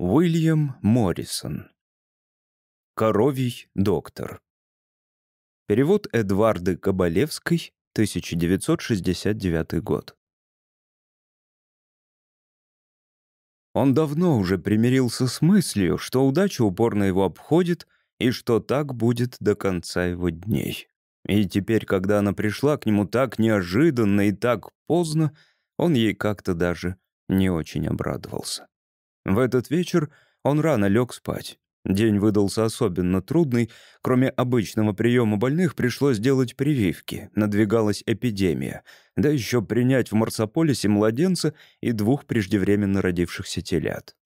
Уильям Моррисон. Коровий доктор. Перевод Эдварды Кабалевской, 1969 год. Он давно уже примирился с мыслью, что удача упорно его обходит и что так будет до конца его дней. И теперь, когда она пришла к нему так неожиданно и так поздно, он ей как-то даже не очень обрадовался. В этот вечер он рано лег спать. День выдался особенно трудный. Кроме обычного приема больных, пришлось делать прививки. Надвигалась эпидемия. Да еще принять в Марсополисе младенца и двух преждевременно родившихся телят.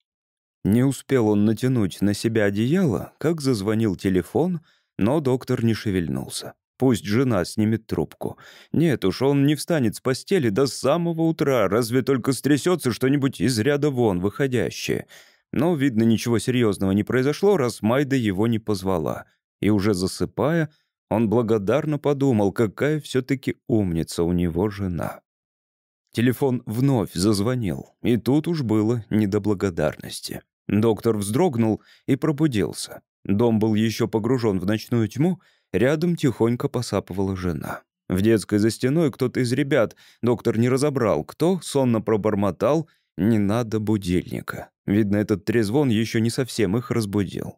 Не успел он натянуть на себя одеяло, как зазвонил телефон, но доктор не шевельнулся. Пусть жена снимет трубку. Нет уж, он не встанет с постели до самого утра, разве только стрясется что-нибудь из ряда вон выходящее. Но, видно, ничего серьезного не произошло, раз Майда его не позвала. И уже засыпая, он благодарно подумал, какая все-таки умница у него жена. Телефон вновь зазвонил, и тут уж было не до благодарности. Доктор вздрогнул и пробудился. Дом был еще погружен в ночную тьму, Рядом тихонько посапывала жена. В детской за стеной кто-то из ребят, доктор не разобрал, кто, сонно пробормотал «не надо будильника». Видно, этот трезвон еще не совсем их разбудил.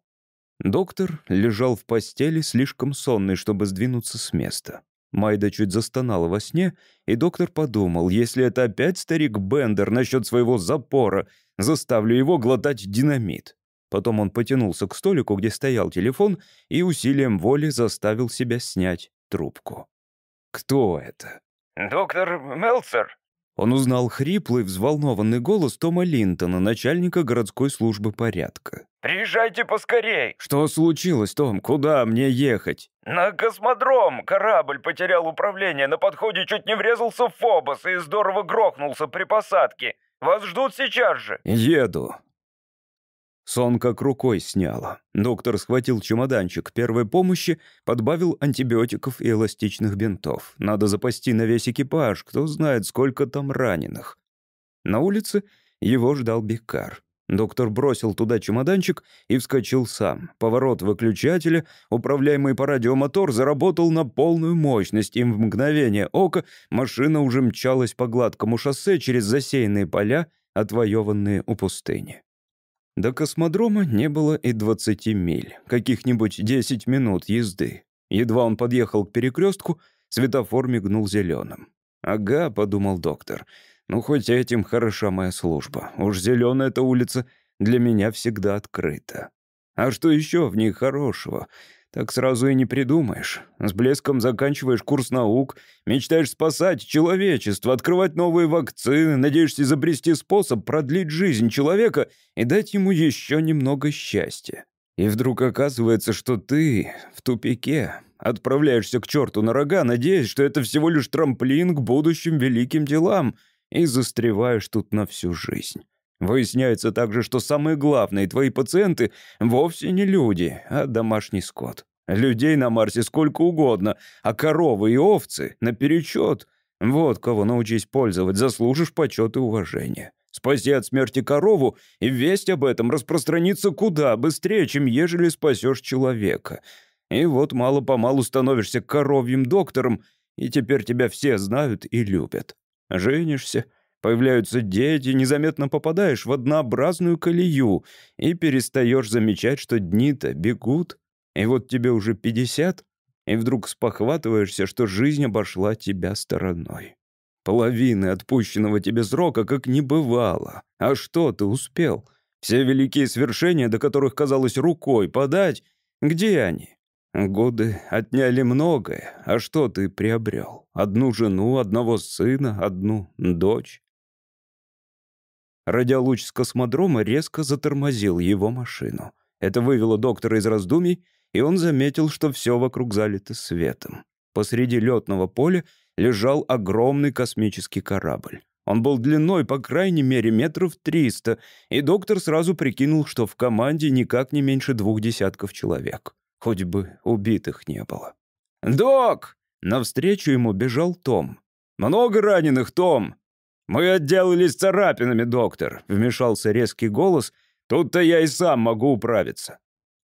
Доктор лежал в постели, слишком сонный, чтобы сдвинуться с места. Майда чуть застонала во сне, и доктор подумал, если это опять старик Бендер насчет своего запора, заставлю его глотать динамит. Потом он потянулся к столику, где стоял телефон, и усилием воли заставил себя снять трубку. «Кто это?» «Доктор Мелцер». Он узнал хриплый, взволнованный голос Тома Линтона, начальника городской службы порядка. «Приезжайте поскорей!» «Что случилось, Том? Куда мне ехать?» «На космодром! Корабль потерял управление, на подходе чуть не врезался в Фобос и здорово грохнулся при посадке. Вас ждут сейчас же!» «Еду!» Сон как рукой сняло. Доктор схватил чемоданчик первой помощи, подбавил антибиотиков и эластичных бинтов. Надо запасти на весь экипаж, кто знает, сколько там раненых. На улице его ждал Беккар. Доктор бросил туда чемоданчик и вскочил сам. Поворот выключателя, управляемый по радиомотор, заработал на полную мощность, и в мгновение ока машина уже мчалась по гладкому шоссе через засеянные поля, отвоеванные у пустыни. До космодрома не было и 20 миль, каких-нибудь 10 минут езды. Едва он подъехал к перекрестку, светофор мигнул зеленым. «Ага», — подумал доктор, — «ну хоть этим хороша моя служба. Уж зеленая эта улица для меня всегда открыта. А что еще в ней хорошего? Так сразу и не придумаешь. С блеском заканчиваешь курс наук, мечтаешь спасать человечество, открывать новые вакцины, надеешься изобрести способ продлить жизнь человека и дать ему еще немного счастья. И вдруг оказывается, что ты в тупике, отправляешься к черту на рога, надеясь, что это всего лишь трамплин к будущим великим делам, и застреваешь тут на всю жизнь. Выясняется также, что самые главные твои пациенты вовсе не люди, а домашний скот. Людей на Марсе сколько угодно, а коровы и овцы наперечет. Вот кого научись пользовать, заслужишь почет и уважение. Спаси от смерти корову, и весть об этом распространится куда быстрее, чем ежели спасешь человека. И вот мало-помалу становишься коровьим доктором, и теперь тебя все знают и любят. Женишься, Появляются дети, незаметно попадаешь в однообразную колею и перестаешь замечать, что дни-то бегут. И вот тебе уже пятьдесят, и вдруг спохватываешься, что жизнь обошла тебя стороной. Половины отпущенного тебе срока как не бывало. А что ты успел? Все великие свершения, до которых казалось рукой подать, где они? Годы отняли многое, а что ты приобрел? Одну жену, одного сына, одну дочь. Радиолуч с космодрома резко затормозил его машину. Это вывело доктора из раздумий, и он заметил, что все вокруг залито светом. Посреди летного поля лежал огромный космический корабль. Он был длиной, по крайней мере, метров триста, и доктор сразу прикинул, что в команде никак не меньше двух десятков человек. Хоть бы убитых не было. «Док!» Навстречу ему бежал Том. «Много раненых, Том!» «Мы отделались царапинами, доктор», — вмешался резкий голос. Тут-то я и сам могу управиться».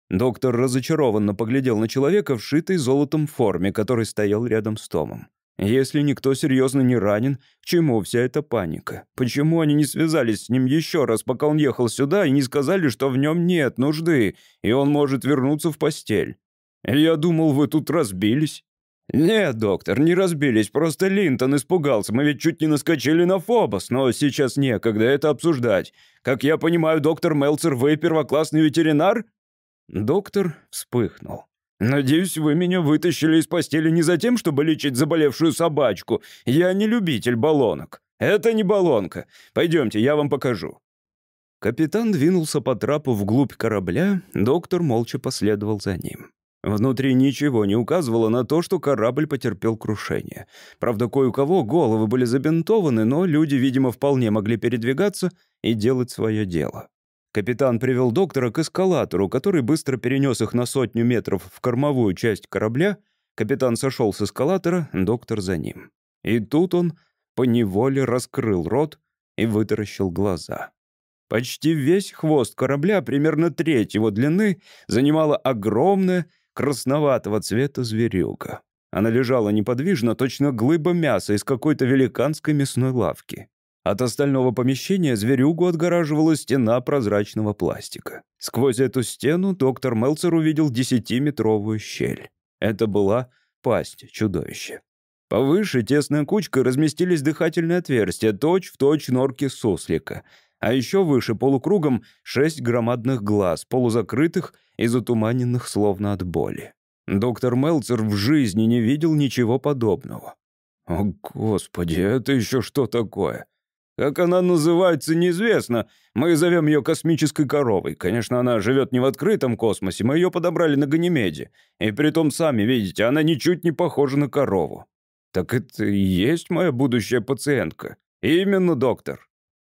Доктор разочарованно поглядел на человека в шитой золотом форме, который стоял рядом с Томом. Если никто серьезно не ранен, чему вся эта паника? Почему они не связались с ним еще раз, пока он ехал сюда, и не сказали, что в нем нет нужды, и он может вернуться в постель? Я думал, вы тут разбились. «Нет, доктор, не разбились, просто Линтон испугался. Мы ведь чуть не наскочили на Фобос, но сейчас некогда это обсуждать. Как я понимаю, доктор Мелцер, вы первоклассный ветеринар?» Доктор вспыхнул. «Надеюсь, вы меня вытащили из постели не за тем, чтобы лечить заболевшую собачку. Я не любитель баллонок. Это не баллонка. Пойдемте, я вам покажу». Капитан двинулся по трапу вглубь корабля, доктор молча последовал за ним. Внутри ничего не указывало на то, что корабль потерпел крушение. Правда, кое у кого головы были забинтованы, но люди, видимо, вполне могли передвигаться и делать свое дело. Капитан привел доктора к эскалатору, который быстро перенес их на сотню метров в кормовую часть корабля. Капитан сошел с эскалатора, доктор за ним. И тут он поневоле раскрыл рот и вытаращил глаза. Почти весь хвост корабля, примерно треть его длины, занимала огромная, красноватого цвета зверюга. Она лежала неподвижно, точно глыба мяса из какой-то великанской мясной лавки. От остального помещения зверюгу отгораживала стена прозрачного пластика. Сквозь эту стену доктор Мелцер увидел десятиметровую щель. Это была пасть чудовища. Повыше тесной кучкой разместились дыхательные отверстия, точь-в-точь норки суслика. А еще выше полукругом шесть громадных глаз, полузакрытых и затуманенных словно от боли. Доктор Мелцер в жизни не видел ничего подобного. «О, Господи, это еще что такое?» Как она называется, неизвестно. Мы зовем ее космической коровой. Конечно, она живет не в открытом космосе, мы ее подобрали на Ганимеде. И притом, сами видите, она ничуть не похожа на корову. Так это и есть моя будущая пациентка. Именно, доктор.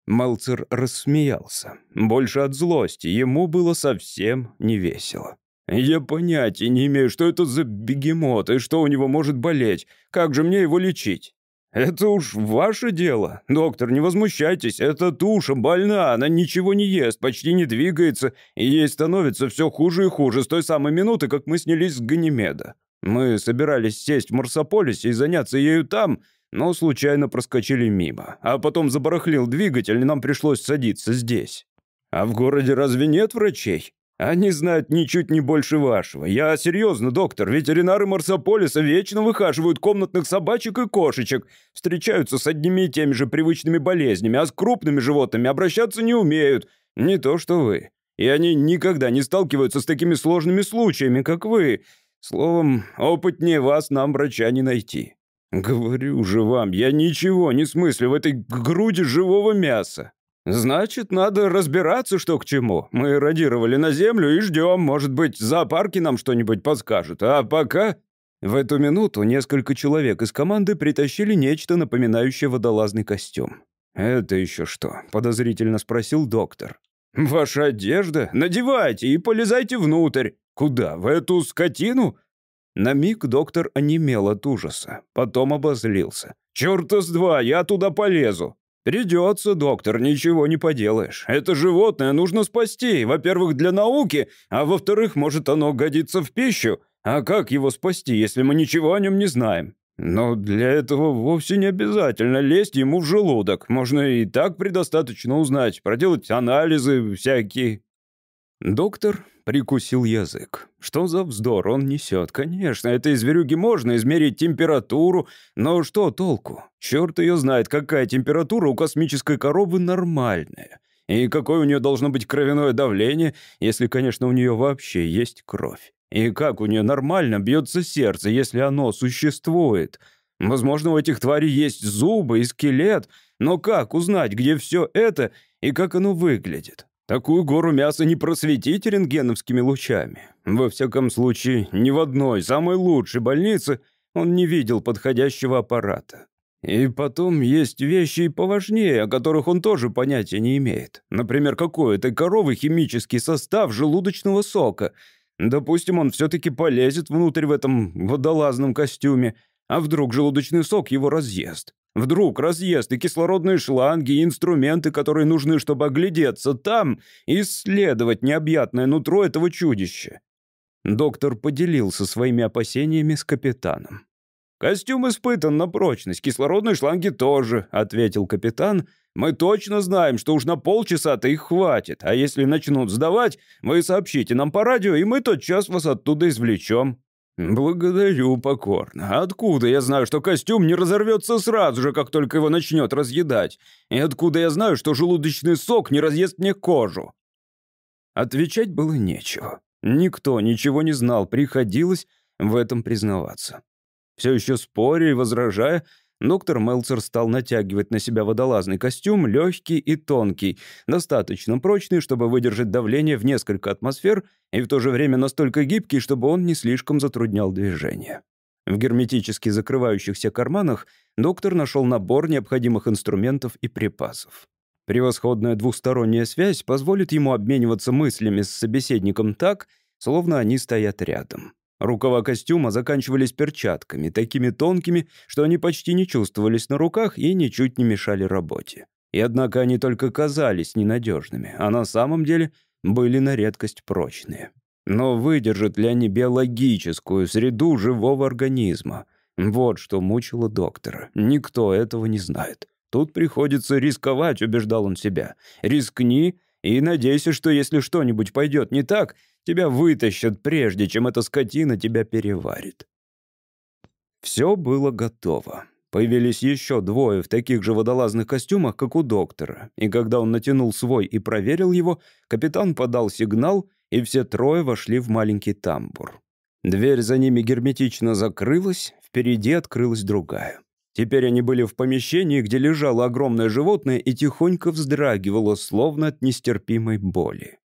Малцер рассмеялся. Больше от злости. Ему было совсем не весело. «Я понятия не имею, что это за бегемот и что у него может болеть. Как же мне его лечить?» «Это уж ваше дело. Доктор, не возмущайтесь. Эта туша больна, она ничего не ест, почти не двигается, и ей становится все хуже и хуже с той самой минуты, как мы снялись с Ганимеда. Мы собирались сесть в Марсополисе и заняться ею там, но случайно проскочили мимо. А потом забарахлил двигатель, и нам пришлось садиться здесь. А в городе разве нет врачей? Они знают ничуть не больше вашего. Я серьезно, доктор, ветеринары Марсополиса вечно выхаживают комнатных собачек и кошечек, встречаются с одними и теми же привычными болезнями, а с крупными животными обращаться не умеют. Не то что вы. И они никогда не сталкиваются с такими сложными случаями, как вы. Словом, опытнее вас нам врача не найти. «Говорю же вам, я ничего не смыслю в этой груди живого мяса. Значит, надо разбираться, что к чему. Мы радировали на землю и ждем, может быть, зоопарки нам что-нибудь подскажут. А пока...» В эту минуту несколько человек из команды притащили нечто, напоминающее водолазный костюм. «Это еще что?» — подозрительно спросил доктор. «Ваша одежда? Надевайте и полезайте внутрь. Куда? В эту скотину? На миг доктор онемел от ужаса, потом обозлился. «Чёрта с два, я туда полезу!» «Придется, доктор, ничего не поделаешь. Это животное нужно спасти, во-первых, для науки, а во-вторых, может, оно годится в пищу. А как его спасти, если мы ничего о нем не знаем?» «Но для этого вовсе не обязательно лезть ему в желудок. Можно и так предостаточно узнать, проделать анализы всякие». Доктор прикусил язык. Что за вздор он несет? Конечно, этой зверюге можно измерить температуру, но что толку? Черт ее знает, какая температура у космической коровы нормальная. И какое у нее должно быть кровяное давление, если, конечно, у нее вообще есть кровь. И как у нее нормально бьется сердце, если оно существует. Возможно, у этих тварей есть зубы и скелет, но как узнать, где все это и как оно выглядит? Такую гору мяса не просветить рентгеновскими лучами. Во всяком случае, ни в одной самой лучшей больнице он не видел подходящего аппарата. И потом есть вещи и поважнее, о которых он тоже понятия не имеет. Например, какой этой коровы химический состав желудочного сока. Допустим, он все-таки полезет внутрь в этом водолазном костюме, а вдруг желудочный сок его разъест. Вдруг разъезд и кислородные шланги, и инструменты, которые нужны, чтобы оглядеться там, исследовать необъятное нутро этого чудища. Доктор поделился своими опасениями с капитаном. «Костюм испытан на прочность, кислородные шланги тоже», — ответил капитан. «Мы точно знаем, что уж на полчаса-то их хватит, а если начнут сдавать, вы сообщите нам по радио, и мы тотчас вас оттуда извлечем». «Благодарю покорно. Откуда я знаю, что костюм не разорвется сразу же, как только его начнет разъедать? И откуда я знаю, что желудочный сок не разъест мне кожу?» Отвечать было нечего. Никто ничего не знал, приходилось в этом признаваться. Все еще споря и возражая, доктор Мелцер стал натягивать на себя водолазный костюм, легкий и тонкий, достаточно прочный, чтобы выдержать давление в несколько атмосфер, и в то же время настолько гибкий, чтобы он не слишком затруднял движение. В герметически закрывающихся карманах доктор нашел набор необходимых инструментов и припасов. Превосходная двухсторонняя связь позволит ему обмениваться мыслями с собеседником так, словно они стоят рядом. Рукава костюма заканчивались перчатками, такими тонкими, что они почти не чувствовались на руках и ничуть не мешали работе. И однако они только казались ненадежными, а на самом деле были на редкость прочные. Но выдержат ли они биологическую среду живого организма? Вот что мучило доктора. Никто этого не знает. Тут приходится рисковать, убеждал он себя. Рискни и надейся, что если что-нибудь пойдет не так, Тебя вытащат, прежде чем эта скотина тебя переварит. Все было готово. Появились еще двое в таких же водолазных костюмах, как у доктора, и когда он натянул свой и проверил его, капитан подал сигнал, и все трое вошли в маленький тамбур. Дверь за ними герметично закрылась, впереди открылась другая. Теперь они были в помещении, где лежало огромное животное и тихонько вздрагивало, словно от нестерпимой боли.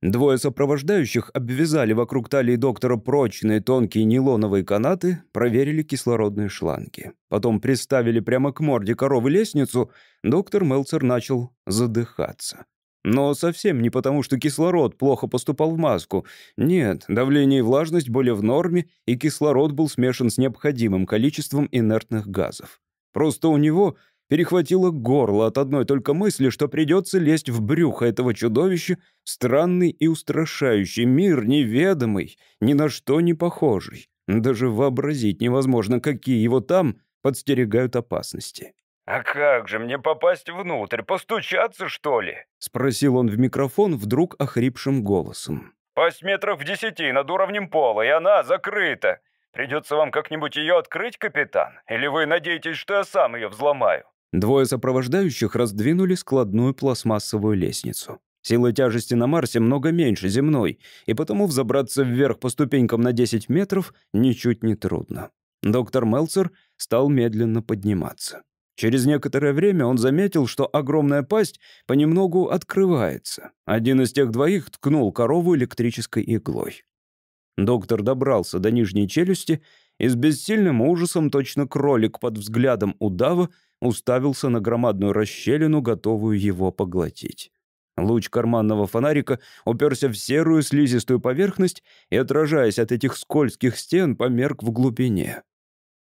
Двое сопровождающих обвязали вокруг талии доктора прочные тонкие нейлоновые канаты, проверили кислородные шланги. Потом приставили прямо к морде коровы лестницу, доктор Мелцер начал задыхаться. Но совсем не потому, что кислород плохо поступал в маску. Нет, давление и влажность были в норме, и кислород был смешан с необходимым количеством инертных газов. Просто у него Перехватило горло от одной только мысли, что придется лезть в брюхо этого чудовища, странный и устрашающий мир, неведомый, ни на что не похожий. Даже вообразить невозможно, какие его там подстерегают опасности. «А как же мне попасть внутрь? Постучаться, что ли?» — спросил он в микрофон вдруг охрипшим голосом. «Пасть метров в десяти над уровнем пола, и она закрыта. Придется вам как-нибудь ее открыть, капитан? Или вы надеетесь, что я сам ее взломаю?» Двое сопровождающих раздвинули складную пластмассовую лестницу. Сила тяжести на Марсе много меньше земной, и потому взобраться вверх по ступенькам на 10 метров ничуть не трудно. Доктор Мелцер стал медленно подниматься. Через некоторое время он заметил, что огромная пасть понемногу открывается. Один из тех двоих ткнул корову электрической иглой. Доктор добрался до нижней челюсти и с бессильным ужасом, точно кролик под взглядом удава, уставился на громадную расщелину, готовую его поглотить. Луч карманного фонарика уперся в серую слизистую поверхность и, отражаясь от этих скользких стен, померк в глубине.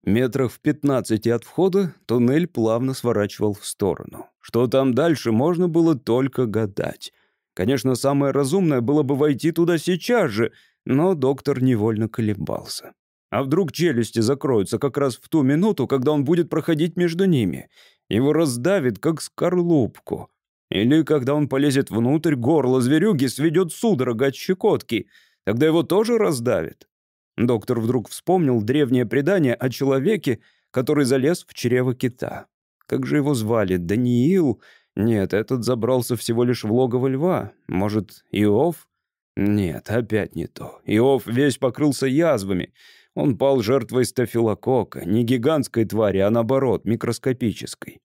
Метрах в пятнадцати от входа туннель плавно сворачивал в сторону. Что там дальше, можно было только гадать. Конечно, самое разумное было бы войти туда сейчас же, но доктор невольно колебался. А вдруг челюсти закроются как раз в ту минуту, когда он будет проходить между ними? Его раздавит, как скорлупку. Или когда он полезет внутрь, горло зверюги сведет судорога от щекотки. Тогда его тоже раздавит. Доктор вдруг вспомнил древнее предание о человеке, который залез в чрево кита. Как же его звали? Даниил? Нет, этот забрался всего лишь в логово льва. Может, Иов? Нет, опять не то. Иов весь покрылся язвами. Он пал жертвой стафилокока, не гигантской твари, а наоборот, микроскопической.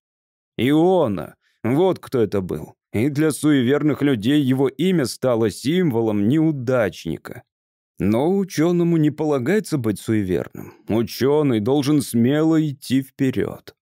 Иона, вот кто это был. И для суеверных людей его имя стало символом неудачника. Но ученому не полагается быть суеверным. Ученый должен смело идти вперед.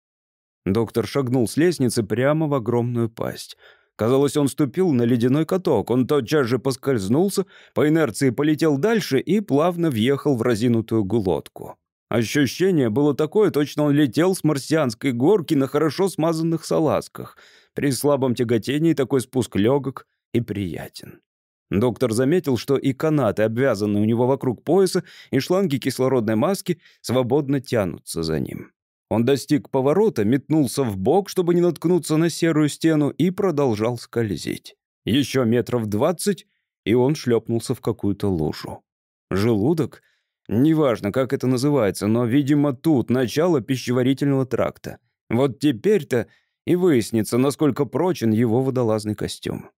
Доктор шагнул с лестницы прямо в огромную пасть. Казалось, он ступил на ледяной каток. Он тотчас же поскользнулся, по инерции полетел дальше и плавно въехал в разинутую глотку. Ощущение было такое, точно он летел с марсианской горки на хорошо смазанных салазках. При слабом тяготении такой спуск легок и приятен. Доктор заметил, что и канаты, обвязанные у него вокруг пояса, и шланги кислородной маски свободно тянутся за ним. Он достиг поворота, метнулся в бок, чтобы не наткнуться на серую стену, и продолжал скользить. Еще метров двадцать, и он шлепнулся в какую-то лужу. Желудок? Неважно, как это называется, но, видимо, тут начало пищеварительного тракта. Вот теперь-то и выяснится, насколько прочен его водолазный костюм.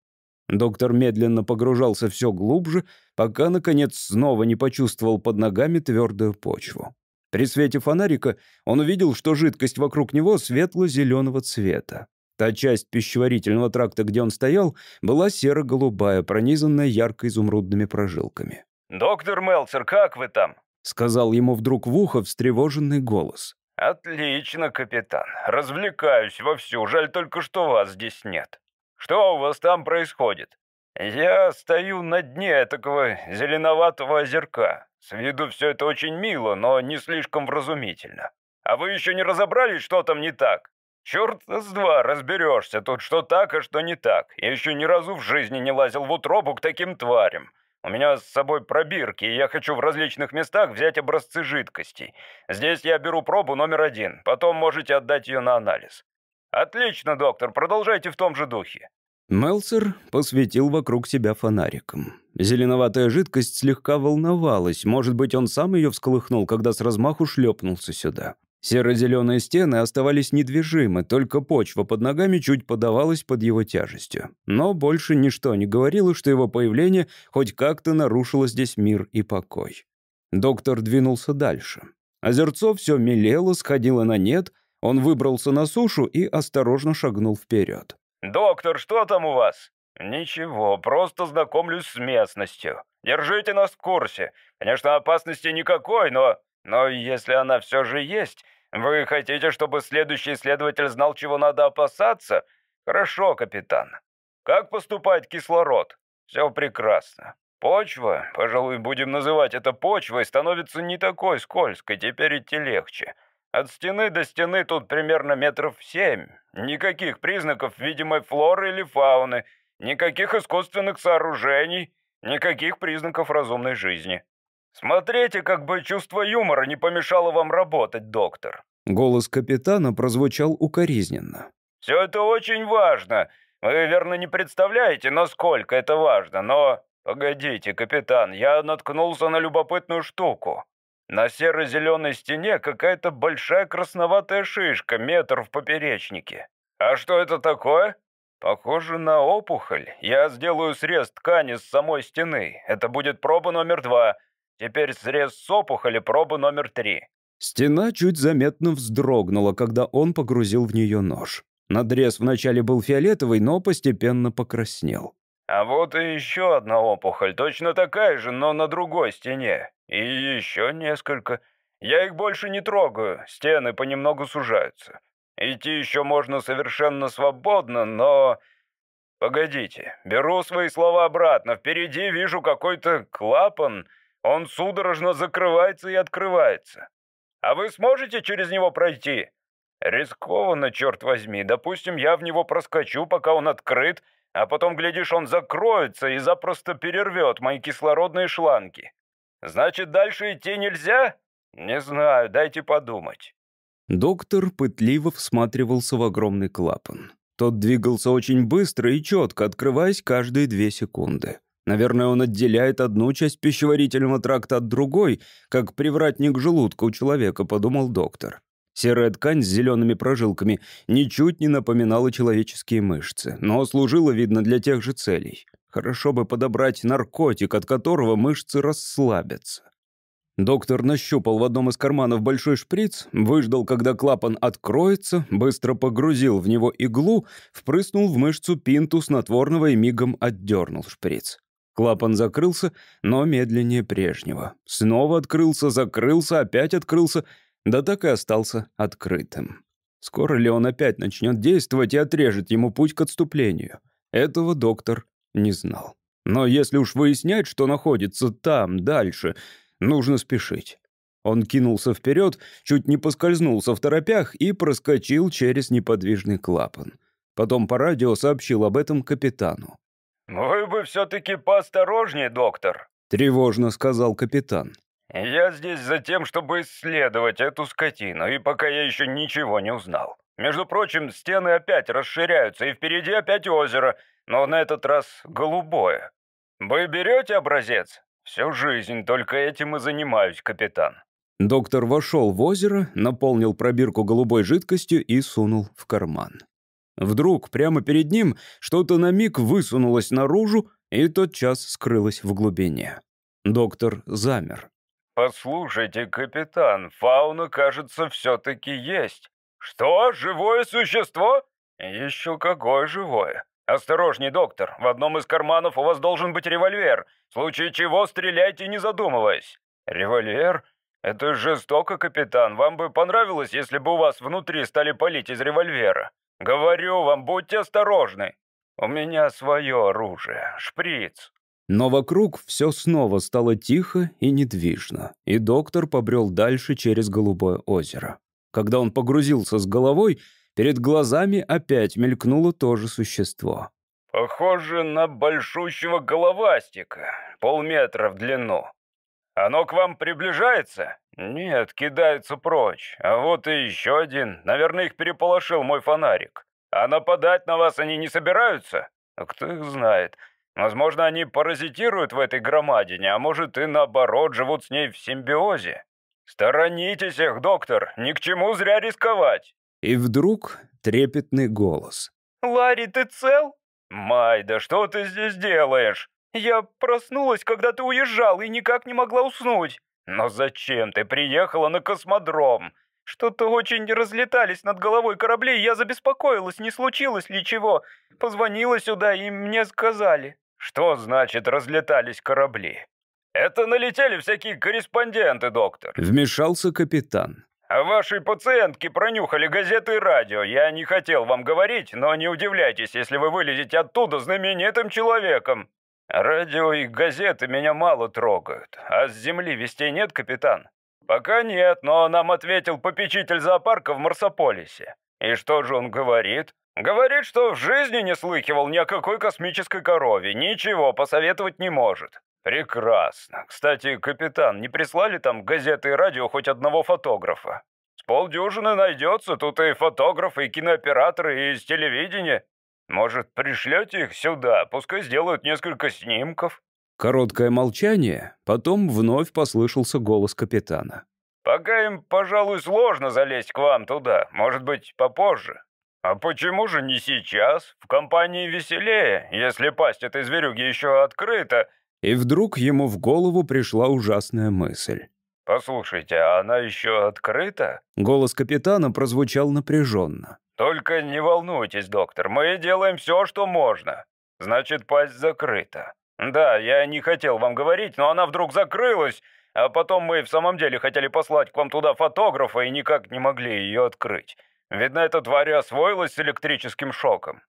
Доктор медленно погружался все глубже, пока, наконец, снова не почувствовал под ногами твердую почву. При свете фонарика он увидел, что жидкость вокруг него светло-зеленого цвета. Та часть пищеварительного тракта, где он стоял, была серо-голубая, пронизанная ярко-изумрудными прожилками. «Доктор Мелцер, как вы там?» — сказал ему вдруг в ухо встревоженный голос. «Отлично, капитан. Развлекаюсь вовсю. Жаль только, что вас здесь нет». Что у вас там происходит? Я стою на дне такого зеленоватого озерка. С виду все это очень мило, но не слишком вразумительно. А вы еще не разобрались, что там не так? Черт с два разберешься тут, что так, а что не так. Я еще ни разу в жизни не лазил в утробу к таким тварям. У меня с собой пробирки, и я хочу в различных местах взять образцы жидкостей. Здесь я беру пробу номер один, потом можете отдать ее на анализ. «Отлично, доктор, продолжайте в том же духе». Мелцер посветил вокруг себя фонариком. Зеленоватая жидкость слегка волновалась. Может быть, он сам ее всколыхнул, когда с размаху шлепнулся сюда. Серо-зеленые стены оставались недвижимы, только почва под ногами чуть подавалась под его тяжестью. Но больше ничто не говорило, что его появление хоть как-то нарушило здесь мир и покой. Доктор двинулся дальше. Озерцо все мелело, сходило на нет, он выбрался на сушу и осторожно шагнул вперед. «Доктор, что там у вас?» «Ничего, просто знакомлюсь с местностью. Держите нас в курсе. Конечно, опасности никакой, но... Но если она все же есть, вы хотите, чтобы следующий следователь знал, чего надо опасаться? Хорошо, капитан. Как поступает кислород? Все прекрасно. Почва, пожалуй, будем называть это почвой, становится не такой скользкой, теперь идти легче. От стены до стены тут примерно метров семь. Никаких признаков видимой флоры или фауны, никаких искусственных сооружений, никаких признаков разумной жизни. Смотрите, как бы чувство юмора не помешало вам работать, доктор». Голос капитана прозвучал укоризненно. «Все это очень важно. Вы, верно, не представляете, насколько это важно, но... Погодите, капитан, я наткнулся на любопытную штуку. На серо-зеленой стене какая-то большая красноватая шишка, метр в поперечнике. А что это такое? Похоже на опухоль. Я сделаю срез ткани с самой стены. Это будет проба номер два. Теперь срез с опухоли, проба номер три. Стена чуть заметно вздрогнула, когда он погрузил в нее нож. Надрез вначале был фиолетовый, но постепенно покраснел. А вот и еще одна опухоль, точно такая же, но на другой стене. И еще несколько. Я их больше не трогаю, стены понемногу сужаются. Идти еще можно совершенно свободно, но... Погодите, беру свои слова обратно. Впереди вижу какой-то клапан. Он судорожно закрывается и открывается. А вы сможете через него пройти? Рискованно, черт возьми. Допустим, я в него проскочу, пока он открыт, а потом, глядишь, он закроется и запросто перервет мои кислородные шланги. Значит, дальше идти нельзя? Не знаю, дайте подумать». Доктор пытливо всматривался в огромный клапан. Тот двигался очень быстро и четко, открываясь каждые две секунды. Наверное, он отделяет одну часть пищеварительного тракта от другой, как привратник желудка у человека, подумал доктор. Серая ткань с зелеными прожилками ничуть не напоминала человеческие мышцы, но служила, видно, для тех же целей. Хорошо бы подобрать наркотик, от которого мышцы расслабятся. Доктор нащупал в одном из карманов большой шприц, выждал, когда клапан откроется, быстро погрузил в него иглу, впрыснул в мышцу пинту снотворного и мигом отдернул шприц. Клапан закрылся, но медленнее прежнего. Снова открылся, закрылся, опять открылся, да так и остался открытым. Скоро ли он опять начнет действовать и отрежет ему путь к отступлению? Этого доктор не знал. Но если уж выяснять, что находится там, дальше, нужно спешить. Он кинулся вперед, чуть не поскользнулся в торопях и проскочил через неподвижный клапан. Потом по радио сообщил об этом капитану. «Вы бы все-таки поосторожнее, доктор», — тревожно сказал капитан. «Я здесь за тем, чтобы исследовать эту скотину, и пока я еще ничего не узнал. Между прочим, стены опять расширяются, и впереди опять озеро, но на этот раз голубое. Вы берете образец? Всю жизнь только этим и занимаюсь, капитан». Доктор вошел в озеро, наполнил пробирку голубой жидкостью и сунул в карман. Вдруг прямо перед ним что-то на миг высунулось наружу и тотчас скрылось в глубине. Доктор замер. «Послушайте, капитан, фауна, кажется, все-таки есть. Что, живое существо? Еще какое живое? Осторожней, доктор, в одном из карманов у вас должен быть револьвер. В случае чего стреляйте, не задумываясь. Револьвер? Это жестоко, капитан. Вам бы понравилось, если бы у вас внутри стали палить из револьвера. Говорю вам, будьте осторожны. У меня свое оружие, шприц. Но вокруг все снова стало тихо и недвижно, и доктор побрел дальше через Голубое озеро. Когда он погрузился с головой, перед глазами опять мелькнуло то же существо. «Похоже на большущего головастика, полметра в длину. Оно к вам приближается?» «Нет, кидаются прочь. А вот и еще один. Наверное, их переполошил мой фонарик. А нападать на вас они не собираются? А кто их знает? Возможно, они паразитируют в этой громадине, а может и наоборот живут с ней в симбиозе. Сторонитесь их, доктор, ни к чему зря рисковать». И вдруг трепетный голос. «Ларри, ты цел?» «Май, да что ты здесь делаешь?» «Я проснулась, когда ты уезжал, и никак не могла уснуть. «Но зачем ты приехала на космодром? Что-то очень разлетались над головой корабли, я забеспокоилась, не случилось ли чего. Позвонила сюда, и мне сказали». «Что значит разлетались корабли?» «Это налетели всякие корреспонденты, доктор». Вмешался капитан. «А ваши пациентки пронюхали газеты и радио. Я не хотел вам говорить, но не удивляйтесь, если вы вылезете оттуда знаменитым человеком. «Радио и газеты меня мало трогают. А с земли вестей нет, капитан?» «Пока нет, но нам ответил попечитель зоопарка в Марсополисе. И что же он говорит?» «Говорит, что в жизни не слыхивал ни о какой космической корове, ничего посоветовать не может». «Прекрасно. Кстати, капитан, не прислали там газеты и радио хоть одного фотографа?» «С полдюжины найдется, тут и фотографы, и кинооператоры, и из телевидения. Может, пришлете их сюда, пускай сделают несколько снимков?» Короткое молчание, потом вновь послышался голос капитана. «Пока им, пожалуй, сложно залезть к вам туда, может быть, попозже. А почему же не сейчас? В компании веселее, если пасть этой зверюги еще открыта». И вдруг ему в голову пришла ужасная мысль. «Послушайте, а она еще открыта?» Голос капитана прозвучал напряженно. «Только не волнуйтесь, доктор, мы делаем все, что можно. Значит, пасть закрыта. Да, я не хотел вам говорить, но она вдруг закрылась, а потом мы в самом деле хотели послать к вам туда фотографа и никак не могли ее открыть. Видно, эта тварь освоилась с электрическим шоком.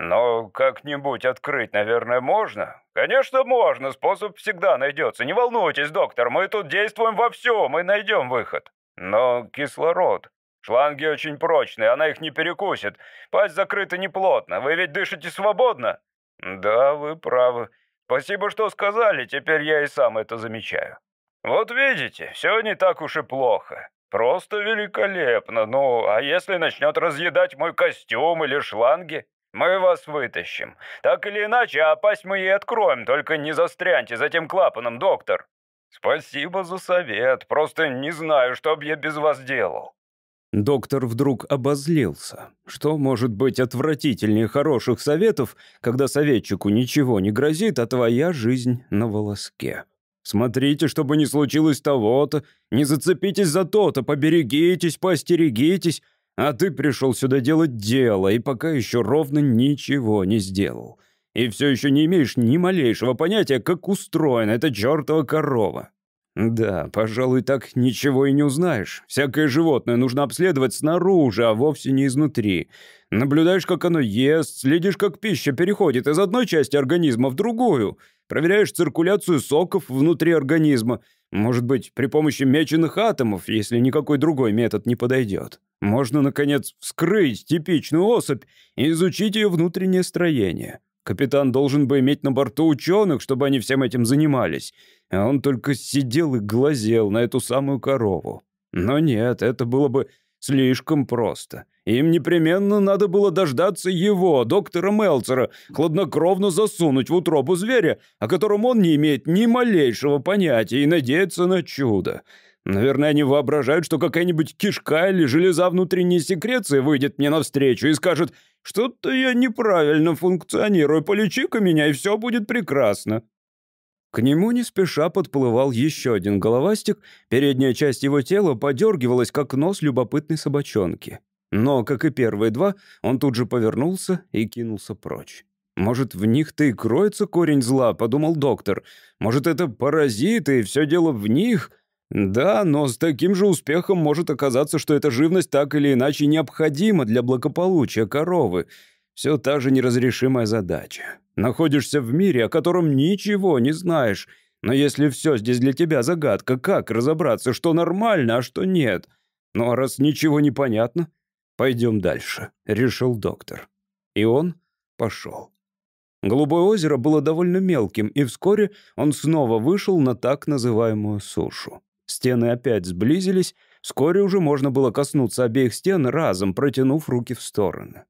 Но как-нибудь открыть, наверное, можно? Конечно, можно, способ всегда найдется. Не волнуйтесь, доктор, мы тут действуем во всем, мы найдем выход. Но кислород... Шланги очень прочные, она их не перекусит. Пасть закрыта неплотно. Вы ведь дышите свободно?» «Да, вы правы. Спасибо, что сказали, теперь я и сам это замечаю». «Вот видите, все не так уж и плохо. Просто великолепно. Ну, а если начнет разъедать мой костюм или шланги?» Мы вас вытащим. Так или иначе, а мы ей откроем, только не застряньте за тем клапаном, доктор. Спасибо за совет, просто не знаю, что б я без вас делал. Доктор вдруг обозлился. Что может быть отвратительнее хороших советов, когда советчику ничего не грозит, а твоя жизнь на волоске? Смотрите, чтобы не случилось того-то, не зацепитесь за то-то, поберегитесь, постерегитесь, а ты пришел сюда делать дело, и пока еще ровно ничего не сделал. И все еще не имеешь ни малейшего понятия, как устроена эта чертова корова. Да, пожалуй, так ничего и не узнаешь. Всякое животное нужно обследовать снаружи, а вовсе не изнутри. Наблюдаешь, как оно ест, следишь, как пища переходит из одной части организма в другую. Проверяешь циркуляцию соков внутри организма. Может быть, при помощи меченых атомов, если никакой другой метод не подойдет. Можно, наконец, вскрыть типичную особь и изучить ее внутреннее строение. Капитан должен бы иметь на борту ученых, чтобы они всем этим занимались. А он только сидел и глазел на эту самую корову. Но нет, это было бы слишком просто. Им непременно надо было дождаться его, доктора Мелцера, хладнокровно засунуть в утробу зверя, о котором он не имеет ни малейшего понятия, и надеяться на чудо. Наверное, они воображают, что какая-нибудь кишка или железа внутренней секреции выйдет мне навстречу и скажет «Что-то я неправильно функционирую, полечи-ка меня, и все будет прекрасно». К нему не спеша подплывал еще один головастик, передняя часть его тела подергивалась, как нос любопытной собачонки. Но, как и первые два, он тут же повернулся и кинулся прочь. «Может, в них-то и кроется корень зла», — подумал доктор. «Может, это паразиты, и все дело в них?» Да, но с таким же успехом может оказаться, что эта живность так или иначе необходима для благополучия коровы. Все та же неразрешимая задача. Находишься в мире, о котором ничего не знаешь. Но если все здесь для тебя загадка, как разобраться, что нормально, а что нет? Ну а раз ничего не понятно, пойдем дальше, решил доктор. И он пошел. Голубое озеро было довольно мелким, и вскоре он снова вышел на так называемую сушу. Стены опять сблизились, вскоре уже можно было коснуться обеих стен разом, протянув руки в стороны.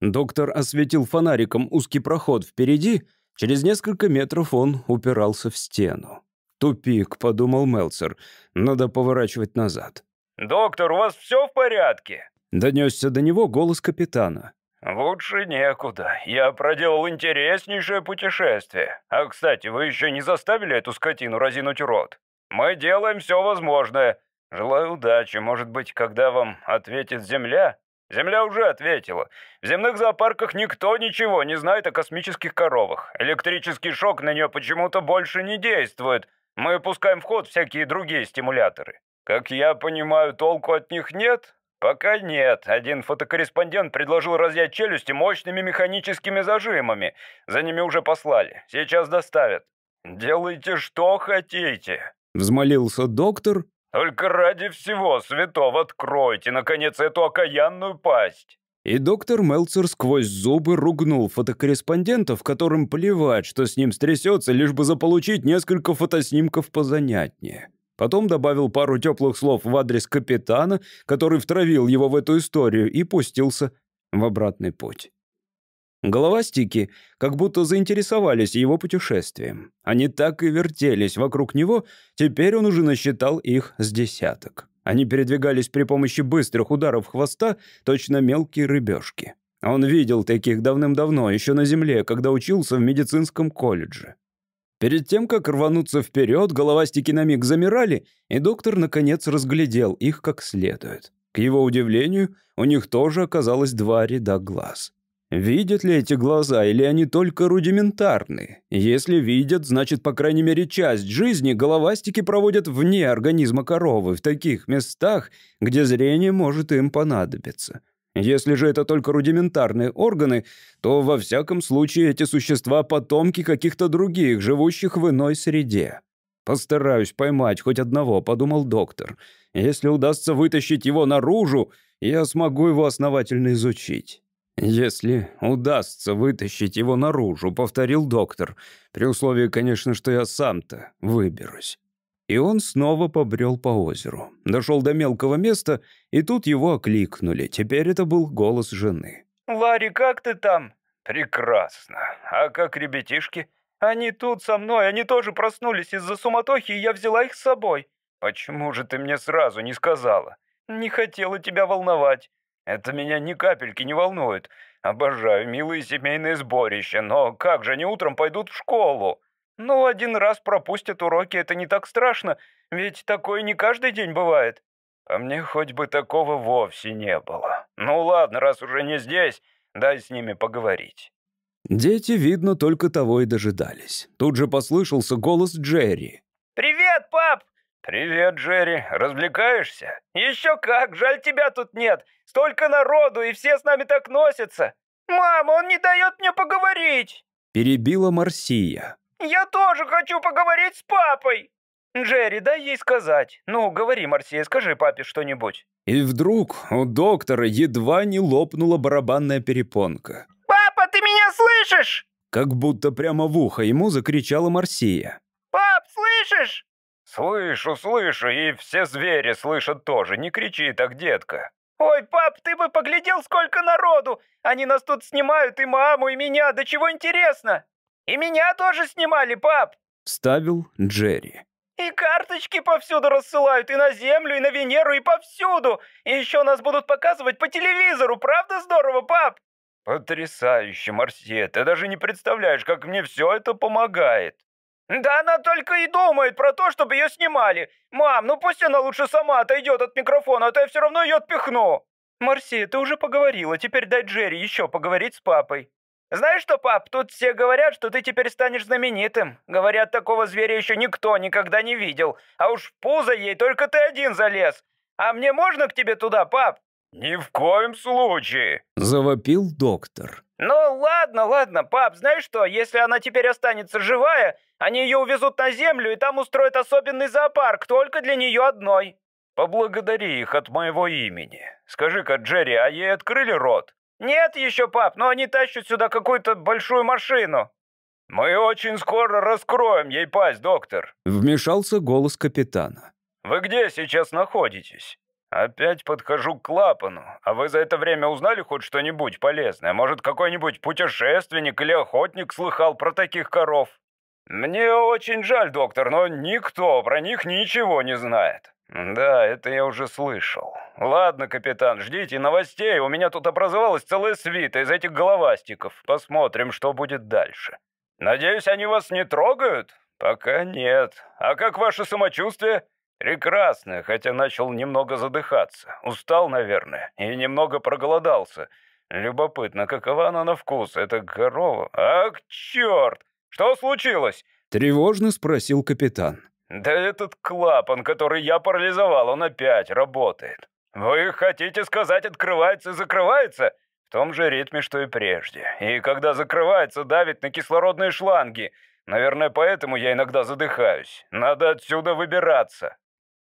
Доктор осветил фонариком узкий проход впереди, через несколько метров он упирался в стену. «Тупик», — подумал Мелцер, — «надо поворачивать назад». «Доктор, у вас все в порядке?» — донесся до него голос капитана. «Лучше некуда. Я проделал интереснейшее путешествие. А, кстати, вы еще не заставили эту скотину разинуть рот?» Мы делаем все возможное. Желаю удачи. Может быть, когда вам ответит Земля? Земля уже ответила. В земных зоопарках никто ничего не знает о космических коровах. Электрический шок на нее почему-то больше не действует. Мы пускаем в ход всякие другие стимуляторы. Как я понимаю, толку от них нет? Пока нет. Один фотокорреспондент предложил разъять челюсти мощными механическими зажимами. За ними уже послали. Сейчас доставят. Делайте, что хотите. Взмолился доктор. «Только ради всего святого откройте, наконец, эту окаянную пасть!» И доктор Мелцер сквозь зубы ругнул фотокорреспондентов, которым плевать, что с ним стрясется, лишь бы заполучить несколько фотоснимков позанятнее. Потом добавил пару теплых слов в адрес капитана, который втравил его в эту историю, и пустился в обратный путь. Головастики как будто заинтересовались его путешествием. Они так и вертелись вокруг него, теперь он уже насчитал их с десяток. Они передвигались при помощи быстрых ударов хвоста, точно мелкие рыбешки. Он видел таких давным-давно, еще на земле, когда учился в медицинском колледже. Перед тем, как рвануться вперед, головастики на миг замирали, и доктор, наконец, разглядел их как следует. К его удивлению, у них тоже оказалось два ряда глаз. Видят ли эти глаза, или они только рудиментарны? Если видят, значит, по крайней мере, часть жизни головастики проводят вне организма коровы, в таких местах, где зрение может им понадобиться. Если же это только рудиментарные органы, то во всяком случае эти существа — потомки каких-то других, живущих в иной среде. «Постараюсь поймать хоть одного», — подумал доктор. «Если удастся вытащить его наружу, я смогу его основательно изучить». «Если удастся вытащить его наружу», — повторил доктор, «при условии, конечно, что я сам-то выберусь». И он снова побрел по озеру. Дошел до мелкого места, и тут его окликнули. Теперь это был голос жены. «Ларри, как ты там?» «Прекрасно. А как ребятишки?» «Они тут со мной, они тоже проснулись из-за суматохи, и я взяла их с собой». «Почему же ты мне сразу не сказала?» «Не хотела тебя волновать. Это меня ни капельки не волнует. Обожаю милые семейные сборища, но как же они утром пойдут в школу? Ну, один раз пропустят уроки, это не так страшно, ведь такое не каждый день бывает. А мне хоть бы такого вовсе не было. Ну ладно, раз уже не здесь, дай с ними поговорить. Дети, видно, только того и дожидались. Тут же послышался голос Джерри. «Привет, пап! «Привет, Джерри. Развлекаешься?» «Еще как! Жаль, тебя тут нет! Столько народу, и все с нами так носятся!» «Мама, он не дает мне поговорить!» Перебила Марсия. «Я тоже хочу поговорить с папой!» «Джерри, дай ей сказать. Ну, говори, Марсия, скажи папе что-нибудь». И вдруг у доктора едва не лопнула барабанная перепонка. «Папа, ты меня слышишь?» Как будто прямо в ухо ему закричала Марсия. «Пап, слышишь?» «Слышу, слышу, и все звери слышат тоже. Не кричи так, детка». «Ой, пап, ты бы поглядел, сколько народу! Они нас тут снимают, и маму, и меня, да чего интересно!» «И меня тоже снимали, пап!» — вставил Джерри. «И карточки повсюду рассылают, и на Землю, и на Венеру, и повсюду! И еще нас будут показывать по телевизору, правда здорово, пап?» «Потрясающе, Марсия, ты даже не представляешь, как мне все это помогает!» «Да она только и думает про то, чтобы ее снимали! Мам, ну пусть она лучше сама отойдет от микрофона, а то я все равно ее отпихну!» «Марсия, ты уже поговорила, теперь дай Джерри еще поговорить с папой!» «Знаешь что, пап, тут все говорят, что ты теперь станешь знаменитым. Говорят, такого зверя еще никто никогда не видел. А уж в пузо ей только ты один залез. А мне можно к тебе туда, пап?» «Ни в коем случае!» — завопил доктор. «Ну ладно, ладно, пап, знаешь что, если она теперь останется живая, они ее увезут на землю и там устроят особенный зоопарк только для нее одной». «Поблагодари их от моего имени. Скажи-ка, Джерри, а ей открыли рот?» «Нет еще, пап, но они тащат сюда какую-то большую машину». «Мы очень скоро раскроем ей пасть, доктор», — вмешался голос капитана. «Вы где сейчас находитесь?» «Опять подхожу к клапану. А вы за это время узнали хоть что-нибудь полезное? Может, какой-нибудь путешественник или охотник слыхал про таких коров?» «Мне очень жаль, доктор, но никто про них ничего не знает». «Да, это я уже слышал. Ладно, капитан, ждите новостей. У меня тут образовалась целая свита из этих головастиков. Посмотрим, что будет дальше. Надеюсь, они вас не трогают? Пока нет. А как ваше самочувствие?» «Прекрасно, хотя начал немного задыхаться. Устал, наверное, и немного проголодался. Любопытно, какова она на вкус, эта корова? Ах, черт! Что случилось?» Тревожно спросил капитан. «Да этот клапан, который я парализовал, он опять работает. Вы хотите сказать, открывается и закрывается?» В том же ритме, что и прежде. И когда закрывается, давит на кислородные шланги. Наверное, поэтому я иногда задыхаюсь. Надо отсюда выбираться.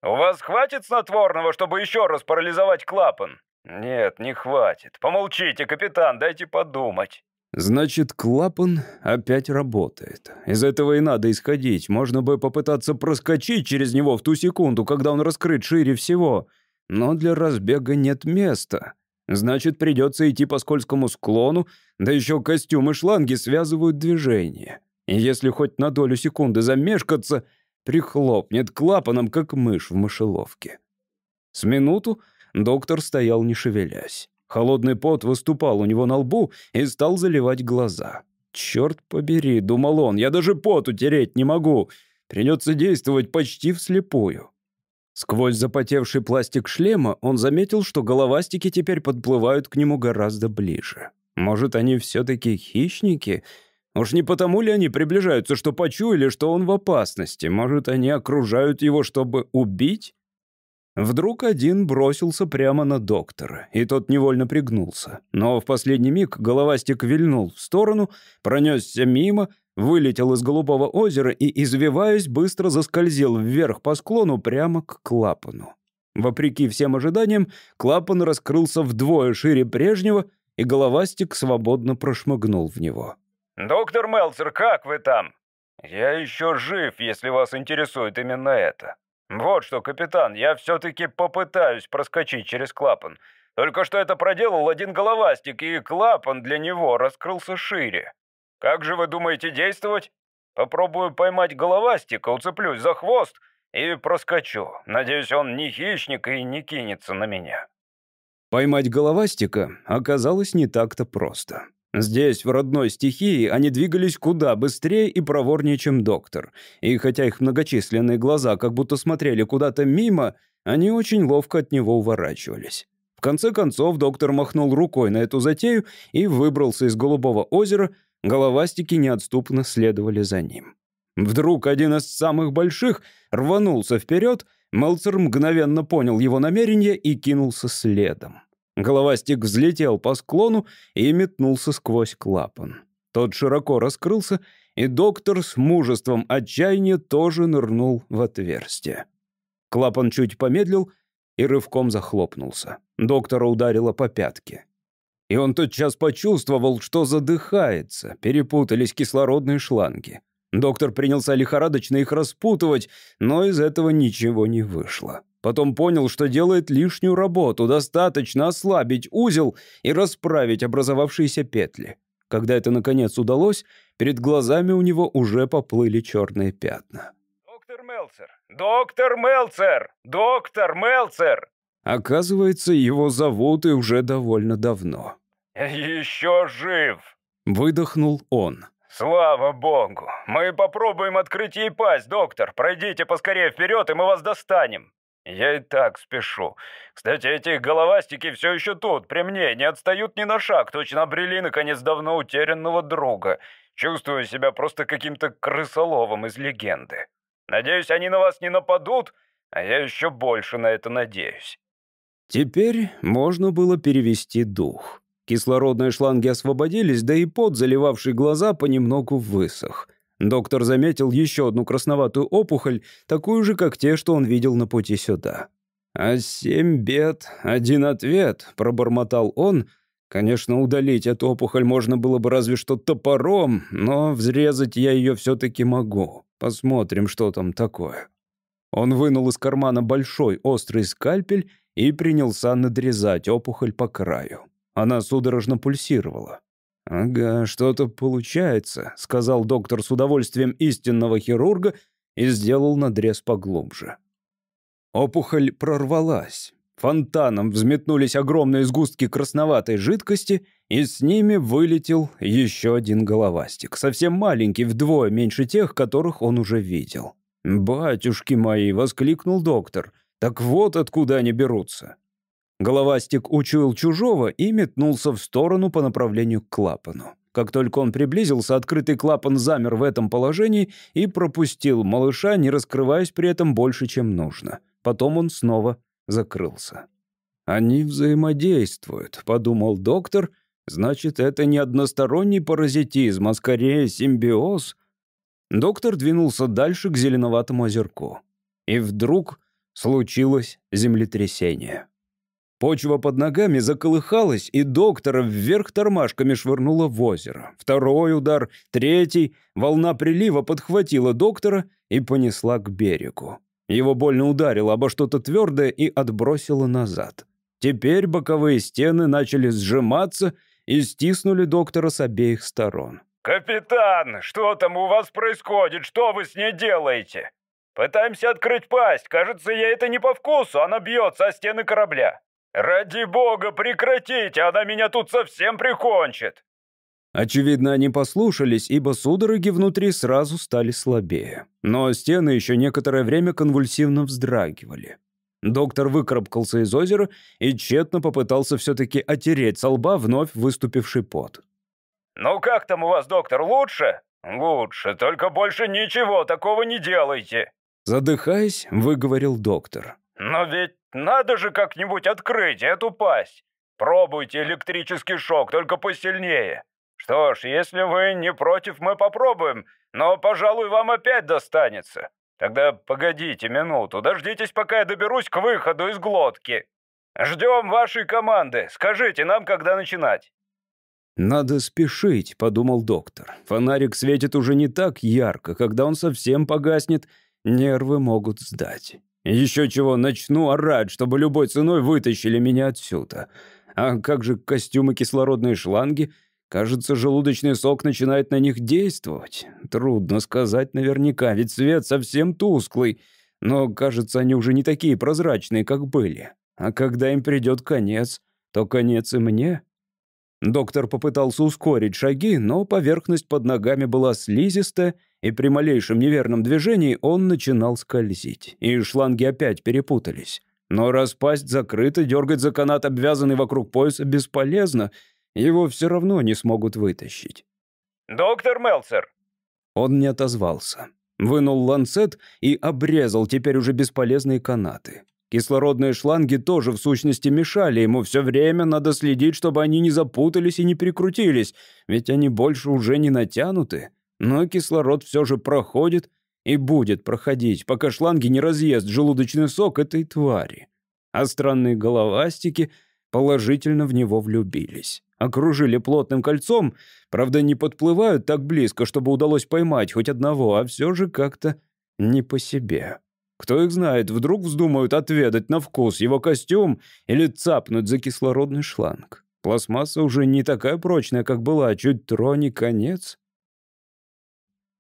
У вас хватит снотворного, чтобы еще раз парализовать клапан? Нет, не хватит. Помолчите, капитан, дайте подумать. Значит, клапан опять работает. Из этого и надо исходить. Можно бы попытаться проскочить через него в ту секунду, когда он раскрыт шире всего. Но для разбега нет места. Значит, придется идти по скользкому склону, да еще костюмы шланги связывают движение. И если хоть на долю секунды замешкаться, прихлопнет клапаном, как мышь в мышеловке. С минуту доктор стоял не шевелясь. Холодный пот выступал у него на лбу и стал заливать глаза. «Черт побери», — думал он, — «я даже пот утереть не могу. Придется действовать почти вслепую». Сквозь запотевший пластик шлема он заметил, что головастики теперь подплывают к нему гораздо ближе. Может, они все-таки хищники? Уж не потому ли они приближаются, что почуяли, что он в опасности? Может, они окружают его, чтобы убить? Вдруг один бросился прямо на доктора, и тот невольно пригнулся. Но в последний миг головастик вильнул в сторону, пронесся мимо, вылетел из голубого озера и, извиваясь, быстро заскользил вверх по склону прямо к клапану. Вопреки всем ожиданиям, клапан раскрылся вдвое шире прежнего, и головастик свободно прошмыгнул в него. «Доктор Мелцер, как вы там?» «Я еще жив, если вас интересует именно это», «Вот что, капитан, я все-таки попытаюсь проскочить через клапан. Только что это проделал один головастик, и клапан для него раскрылся шире. Как же вы думаете действовать? Попробую поймать головастика, уцеплюсь за хвост и проскочу. Надеюсь, он не хищник и не кинется на меня». Поймать головастика оказалось не так-то просто. Здесь, в родной стихии, они двигались куда быстрее и проворнее, чем доктор. И хотя их многочисленные глаза как будто смотрели куда-то мимо, они очень ловко от него уворачивались. В конце концов, доктор махнул рукой на эту затею и выбрался из Голубого озера, головастики неотступно следовали за ним. Вдруг один из самых больших рванулся вперед, Мелцер мгновенно понял его намерение и кинулся следом. Головастик взлетел по склону и метнулся сквозь клапан. Тот широко раскрылся, и доктор с мужеством отчаяния тоже нырнул в отверстие. Клапан чуть помедлил и рывком захлопнулся. Доктора ударило по пятке. И он тотчас почувствовал, что задыхается, перепутались кислородные шланги. Доктор принялся лихорадочно их распутывать, но из этого ничего не вышло. Потом понял, что делает лишнюю работу, достаточно ослабить узел и расправить образовавшиеся петли. Когда это наконец удалось, перед глазами у него уже поплыли черные пятна. «Доктор Мелцер! Доктор Мелцер! Доктор Мелцер!» Оказывается, его зовут и уже довольно давно. «Еще жив!» — выдохнул он. «Слава богу! Мы попробуем открыть ей пасть, доктор. Пройдите поскорее вперед, и мы вас достанем». «Я и так спешу. Кстати, эти головастики все еще тут, при мне, не отстают ни на шаг, точно обрели, наконец, давно утерянного друга. Чувствую себя просто каким-то крысоловом из легенды. Надеюсь, они на вас не нападут, а я еще больше на это надеюсь». Теперь можно было перевести дух. Кислородные шланги освободились, да и пот, заливавший глаза, понемногу высох. Доктор заметил еще одну красноватую опухоль, такую же, как те, что он видел на пути сюда. «А семь бед, один ответ», — пробормотал он. «Конечно, удалить эту опухоль можно было бы разве что топором, но взрезать я ее все-таки могу. Посмотрим, что там такое». Он вынул из кармана большой острый скальпель и принялся надрезать опухоль по краю. Она судорожно пульсировала. «Ага, что-то получается», — сказал доктор с удовольствием истинного хирурга и сделал надрез поглубже. Опухоль прорвалась. Фонтаном взметнулись огромные сгустки красноватой жидкости, и с ними вылетел еще один головастик, совсем маленький, вдвое меньше тех, которых он уже видел. «Батюшки мои!» — воскликнул доктор. «Так вот откуда они берутся!» Головастик учуял чужого и метнулся в сторону по направлению к клапану. Как только он приблизился, открытый клапан замер в этом положении и пропустил малыша, не раскрываясь при этом больше, чем нужно. Потом он снова закрылся. «Они взаимодействуют», — подумал доктор. «Значит, это не односторонний паразитизм, а скорее симбиоз». Доктор двинулся дальше к зеленоватому озерку. И вдруг случилось землетрясение. Почва под ногами заколыхалась, и доктора вверх тормашками швырнула в озеро. Второй удар, третий. Волна прилива подхватила доктора и понесла к берегу. Его больно ударило обо что-то твердое и отбросило назад. Теперь боковые стены начали сжиматься и стиснули доктора с обеих сторон. «Капитан, что там у вас происходит? Что вы с ней делаете?» «Пытаемся открыть пасть. Кажется, ей это не по вкусу. Она бьется о стены корабля». «Ради бога, прекратите! Она меня тут совсем прикончит!» Очевидно, они послушались, ибо судороги внутри сразу стали слабее. Но стены еще некоторое время конвульсивно вздрагивали. Доктор выкарабкался из озера и тщетно попытался все-таки отереть со лба вновь выступивший пот. «Ну как там у вас, доктор, лучше?» «Лучше, только больше ничего такого не делайте!» Задыхаясь, выговорил доктор. «Но ведь надо же как-нибудь открыть эту пасть. Пробуйте электрический шок, только посильнее. Что ж, если вы не против, мы попробуем, но, пожалуй, вам опять достанется. Тогда погодите минуту, дождитесь, пока я доберусь к выходу из глотки. Ждем вашей команды. Скажите нам, когда начинать». «Надо спешить», — подумал доктор. «Фонарик светит уже не так ярко. Когда он совсем погаснет, нервы могут сдать». Еще чего, начну орать, чтобы любой ценой вытащили меня отсюда. А как же костюмы кислородные шланги? Кажется, желудочный сок начинает на них действовать. Трудно сказать наверняка, ведь свет совсем тусклый. Но, кажется, они уже не такие прозрачные, как были. А когда им придет конец, то конец и мне. Доктор попытался ускорить шаги, но поверхность под ногами была слизистая, и при малейшем неверном движении он начинал скользить, и шланги опять перепутались. Но раз пасть закрыта, дергать за канат, обвязанный вокруг пояса, бесполезно, его все равно не смогут вытащить. «Доктор Мелцер!» Он не отозвался. Вынул ланцет и обрезал теперь уже бесполезные канаты. Кислородные шланги тоже в сущности мешали ему. Все время надо следить, чтобы они не запутались и не прикрутились, ведь они больше уже не натянуты. Но кислород все же проходит и будет проходить, пока шланги не разъест желудочный сок этой твари. А странные головастики положительно в него влюбились. Окружили плотным кольцом, правда, не подплывают так близко, чтобы удалось поймать хоть одного, а все же как-то не по себе. Кто их знает, вдруг вздумают отведать на вкус его костюм или цапнуть за кислородный шланг. Пластмасса уже не такая прочная, как была, чуть трони конец.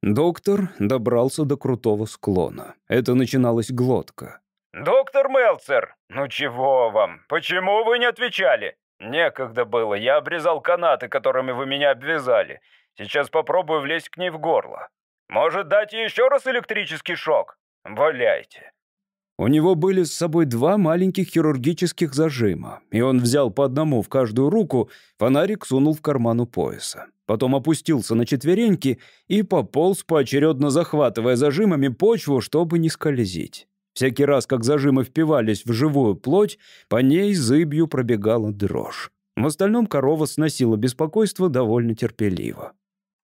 Доктор добрался до крутого склона. Это начиналась глотка. «Доктор Мелцер, ну чего вам? Почему вы не отвечали? Некогда было, я обрезал канаты, которыми вы меня обвязали. Сейчас попробую влезть к ней в горло. Может, дать еще раз электрический шок? Валяйте». У него были с собой два маленьких хирургических зажима, и он взял по одному в каждую руку, фонарик сунул в карман у пояса. Потом опустился на четвереньки и пополз, поочередно захватывая зажимами почву, чтобы не скользить. Всякий раз, как зажимы впивались в живую плоть, по ней зыбью пробегала дрожь. В остальном корова сносила беспокойство довольно терпеливо.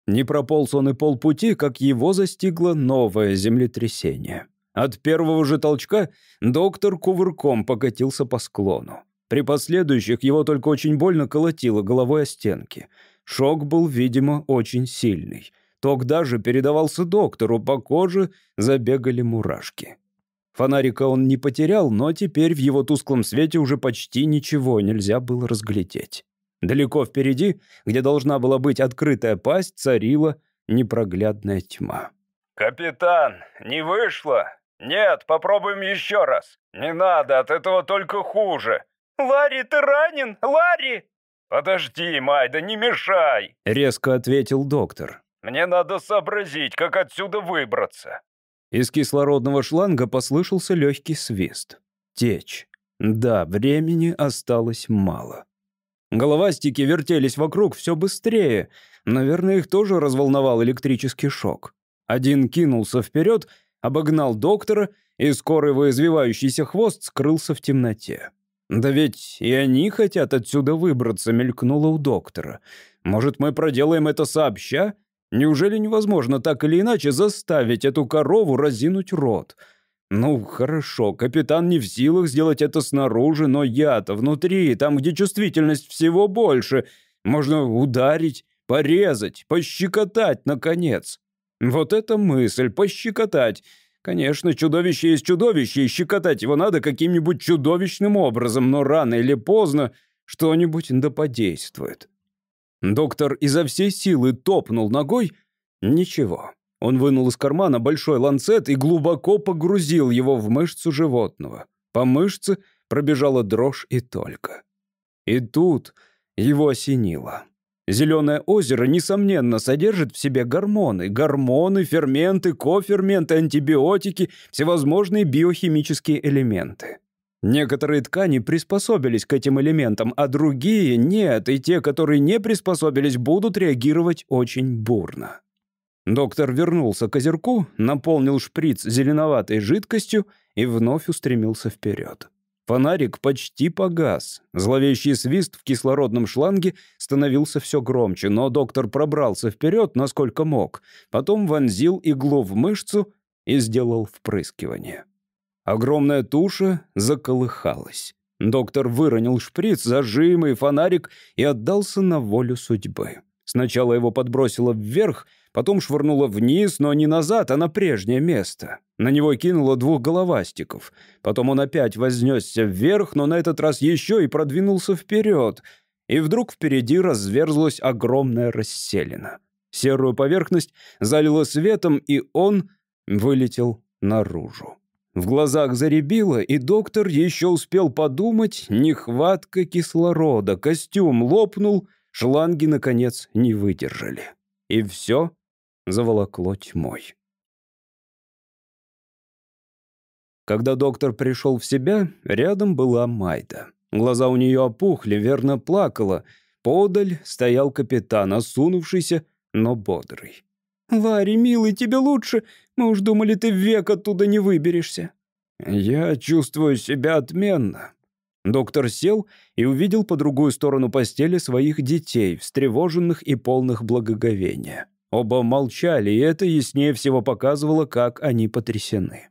Не прополз он и полпути, как его застигло новое землетрясение. От первого же толчка доктор кувырком покатился по склону. При последующих его только очень больно колотило головой о стенки. Шок был, видимо, очень сильный. Ток даже передавался доктору, по коже забегали мурашки. Фонарика он не потерял, но теперь в его тусклом свете уже почти ничего нельзя было разглядеть. Далеко впереди, где должна была быть открытая пасть, царила непроглядная тьма. «Капитан, не вышло? Нет, попробуем еще раз. Не надо, от этого только хуже. Ларри, ты ранен? Ларри!» «Подожди, Майда, не мешай!» — резко ответил доктор. «Мне надо сообразить, как отсюда выбраться». Из кислородного шланга послышался легкий свист. Течь. Да, времени осталось мало. Головастики вертелись вокруг все быстрее. Наверное, их тоже разволновал электрический шок. Один кинулся вперед, обогнал доктора, и скоро его извивающийся хвост скрылся в темноте. «Да ведь и они хотят отсюда выбраться», — мелькнуло у доктора. «Может, мы проделаем это сообща? Неужели невозможно так или иначе заставить эту корову разинуть рот? Ну, хорошо, капитан не в силах сделать это снаружи, но я-то внутри, там, где чувствительность всего больше. Можно ударить, порезать, пощекотать, наконец. Вот эта мысль, пощекотать. Конечно, чудовище есть чудовище, и щекотать его надо каким-нибудь чудовищным образом, но рано или поздно что-нибудь да подействует. Доктор изо всей силы топнул ногой. Ничего. Он вынул из кармана большой ланцет и глубоко погрузил его в мышцу животного. По мышце пробежала дрожь и только. И тут его осенило. Зеленое озеро, несомненно, содержит в себе гормоны. Гормоны, ферменты, коферменты, антибиотики, всевозможные биохимические элементы. Некоторые ткани приспособились к этим элементам, а другие нет, и те, которые не приспособились, будут реагировать очень бурно. Доктор вернулся к озерку, наполнил шприц зеленоватой жидкостью и вновь устремился вперед. Фонарик почти погас. Зловещий свист в кислородном шланге становился все громче, но доктор пробрался вперед, насколько мог, потом вонзил иглу в мышцу и сделал впрыскивание. Огромная туша заколыхалась. Доктор выронил шприц, зажим фонарик и отдался на волю судьбы. Сначала его подбросило вверх, потом швырнуло вниз, но не назад, а на прежнее место. На него кинуло двух головастиков. Потом он опять вознесся вверх, но на этот раз еще и продвинулся вперед. И вдруг впереди разверзлась огромная расселина. Серую поверхность залило светом, и он вылетел наружу. В глазах заребило, и доктор еще успел подумать, нехватка кислорода, костюм лопнул, шланги, наконец, не выдержали. И все заволокло тьмой. Когда доктор пришел в себя, рядом была Майда. Глаза у нее опухли, верно плакала. Подаль стоял капитан, осунувшийся, но бодрый. «Ларри, милый, тебе лучше? Мы уж думали, ты век оттуда не выберешься». «Я чувствую себя отменно». Доктор сел и увидел по другую сторону постели своих детей, встревоженных и полных благоговения. Оба молчали, и это яснее всего показывало, как они потрясены.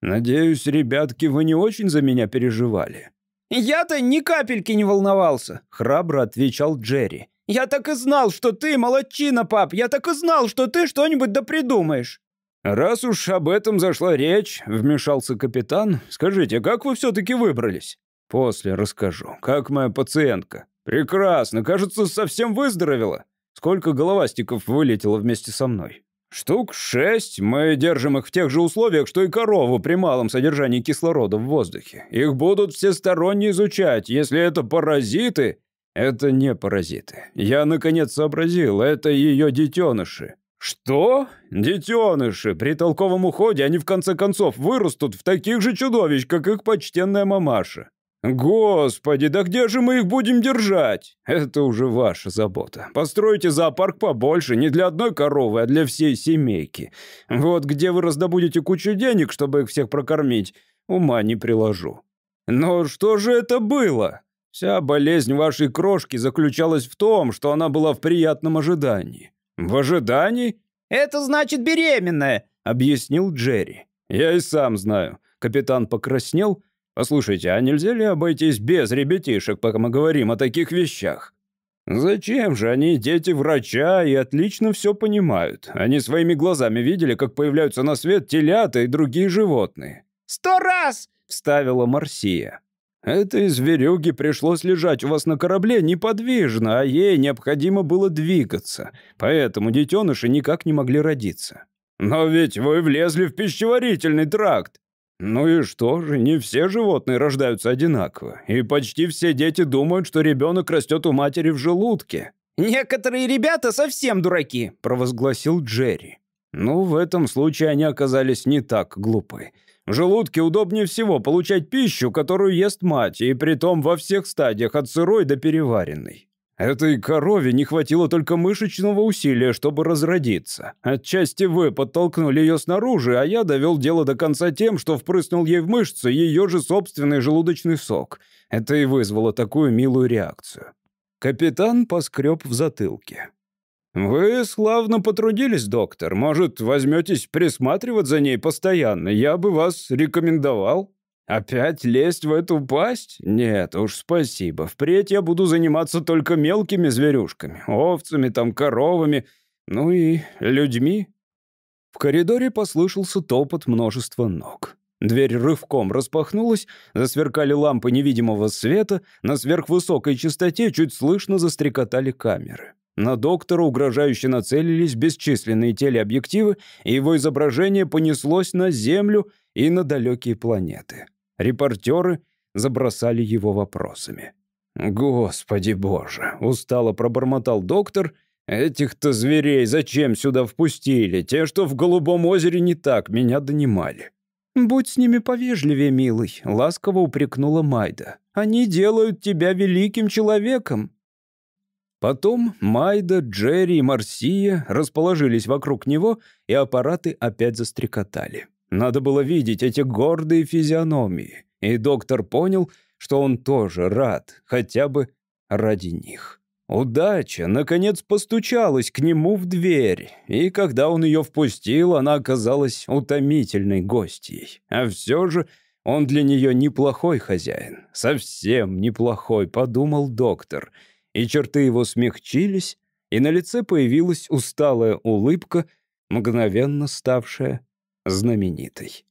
«Надеюсь, ребятки, вы не очень за меня переживали?» «Я-то ни капельки не волновался», — храбро отвечал Джерри. «Я так и знал, что ты молодчина, пап! Я так и знал, что ты что-нибудь да придумаешь!» «Раз уж об этом зашла речь», — вмешался капитан, — «скажите, как вы все-таки выбрались?» «После расскажу. Как моя пациентка?» «Прекрасно. Кажется, совсем выздоровела. Сколько головастиков вылетело вместе со мной?» «Штук шесть. Мы держим их в тех же условиях, что и корову при малом содержании кислорода в воздухе. Их будут всесторонне изучать. Если это паразиты...» «Это не паразиты. Я, наконец, сообразил. Это ее детеныши. «Что? Детеныши! При толковом уходе они в конце концов вырастут в таких же чудовищ, как их почтенная мамаша. Господи, да где же мы их будем держать? Это уже ваша забота. Постройте зоопарк побольше, не для одной коровы, а для всей семейки. Вот где вы раздобудете кучу денег, чтобы их всех прокормить, ума не приложу. Но что же это было? Вся болезнь вашей крошки заключалась в том, что она была в приятном ожидании. «В ожидании?» «Это значит беременная», — объяснил Джерри. «Я и сам знаю». Капитан покраснел. «Послушайте, а нельзя ли обойтись без ребятишек, пока мы говорим о таких вещах?» «Зачем же? Они дети врача и отлично все понимают. Они своими глазами видели, как появляются на свет телята и другие животные». «Сто раз!» — вставила Марсия. Этой зверюге пришлось лежать у вас на корабле неподвижно, а ей необходимо было двигаться. Поэтому детеныши никак не могли родиться. Но ведь вы влезли в пищеварительный тракт. Ну и что же, не все животные рождаются одинаково. И почти все дети думают, что ребенок растет у матери в желудке. «Некоторые ребята совсем дураки», — провозгласил Джерри. Ну, в этом случае они оказались не так глупы. В желудке удобнее всего получать пищу, которую ест мать, и притом во всех стадиях, от сырой до переваренной. Этой корове не хватило только мышечного усилия, чтобы разродиться. Отчасти вы подтолкнули ее снаружи, а я довел дело до конца тем, что впрыснул ей в мышцы ее же собственный желудочный сок. Это и вызвало такую милую реакцию. Капитан поскреб в затылке. «Вы славно потрудились, доктор. Может, возьметесь присматривать за ней постоянно? Я бы вас рекомендовал. Опять лезть в эту пасть? Нет уж, спасибо. Впредь я буду заниматься только мелкими зверюшками, овцами, там, коровами, ну и людьми». В коридоре послышался топот множества ног. Дверь рывком распахнулась, засверкали лампы невидимого света, на сверхвысокой частоте чуть слышно застрекотали камеры. На доктора угрожающе нацелились бесчисленные телеобъективы, и его изображение понеслось на Землю и на далекие планеты. Репортеры забросали его вопросами. «Господи боже!» — устало пробормотал доктор. «Этих-то зверей зачем сюда впустили? Те, что в Голубом озере, не так меня донимали». «Будь с ними повежливее, милый», — ласково упрекнула Майда. «Они делают тебя великим человеком». Потом Майда, Джерри и Марсия расположились вокруг него, и аппараты опять застрекотали. Надо было видеть эти гордые физиономии, и доктор понял, что он тоже рад, хотя бы ради них. Удача, наконец, постучалась к нему в дверь, и когда он ее впустил, она оказалась утомительной гостьей. А все же он для нее неплохой хозяин, совсем неплохой, подумал доктор — и черты его смягчились, и на лице появилась усталая улыбка, мгновенно ставшая знаменитой.